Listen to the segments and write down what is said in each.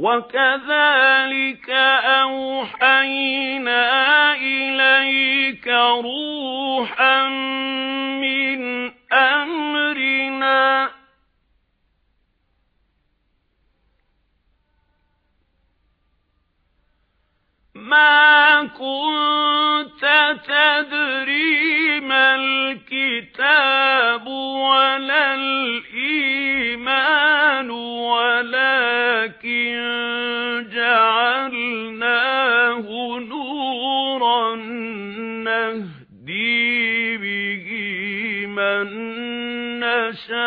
وَكَذَلِكَ أَوْحَيْنَا إِلَيْكَ رُوحًا مِنْ أَمْرِنَا مَا كُنْتَ تَدْرِي مَا الْكِتَابُ نُورًا نَهْدِي بِهِ مَن نَّشَاءُ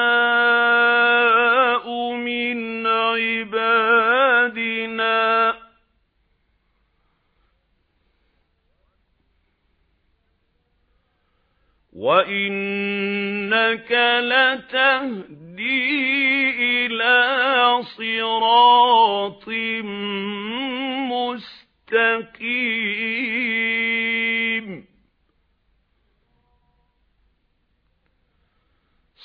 مِنْ عِبَادِنَا. وَإِنَّكَ لَتَهْدِي إِلَى صِرَاطٍ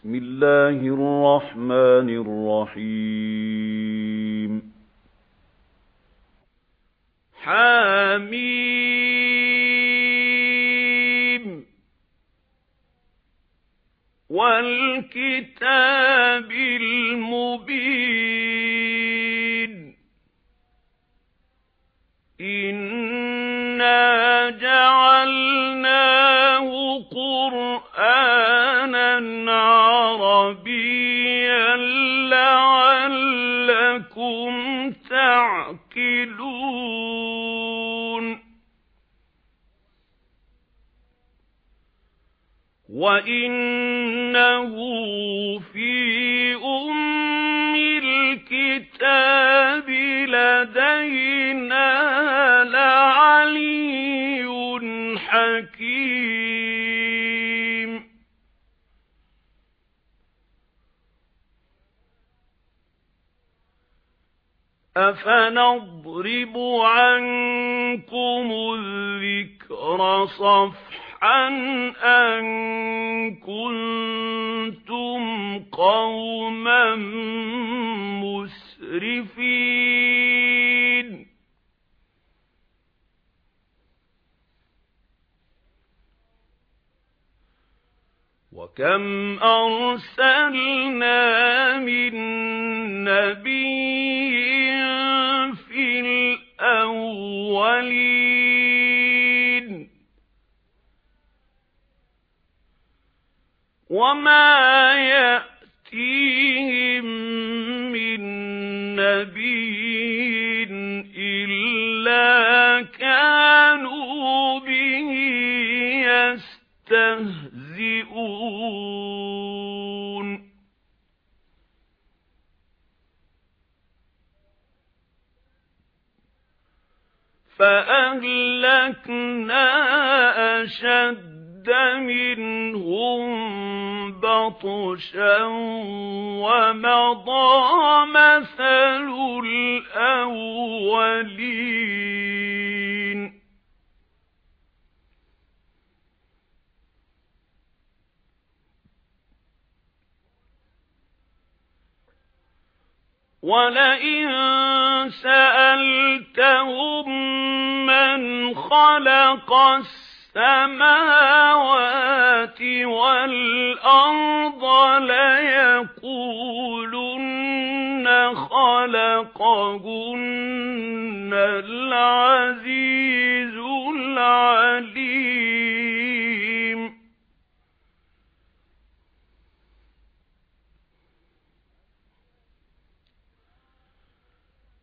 بسم الله الرحمن الرحيم. حميم. والكتاب المبين. إنا جعلناه عربيا لعلكم تعقلون. وَإِنَّهُ فِي أُمِّ الْكِتَابِ لَدَيْنَا أَفَنَضْرِبُ عَنكُمُ الذِّكْرَ صَفْحًا أَن كُنتُمْ قَوْمًا مُسْرِفِينَ وَكَمْ أَرْسَلْنَا مِن نَّبِيٍّ وَمَا يَأْتِيهِم مِّن نَّبِيٍّ إِلَّا كَانُوا بِهِ يَسْتَهْزِئُونَ فَأَهْلَكْنَا أَشَدَّ مِنْهُمْ بَطْشًا وَمَضَىٰ مَثَلُ الْأَوَّلِينَ وَلَئِن سَأَلْتَهُم مَّنْ خَلَقَ السَّمَاوَاتِ وَالْأَرْضَ لَيَقُولُنَّ خَلَقَهُنَّ الْعَزِيزُ الْعَلِيمُ.